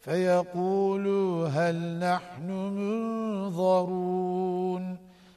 فيقولوا هل نحن منظرون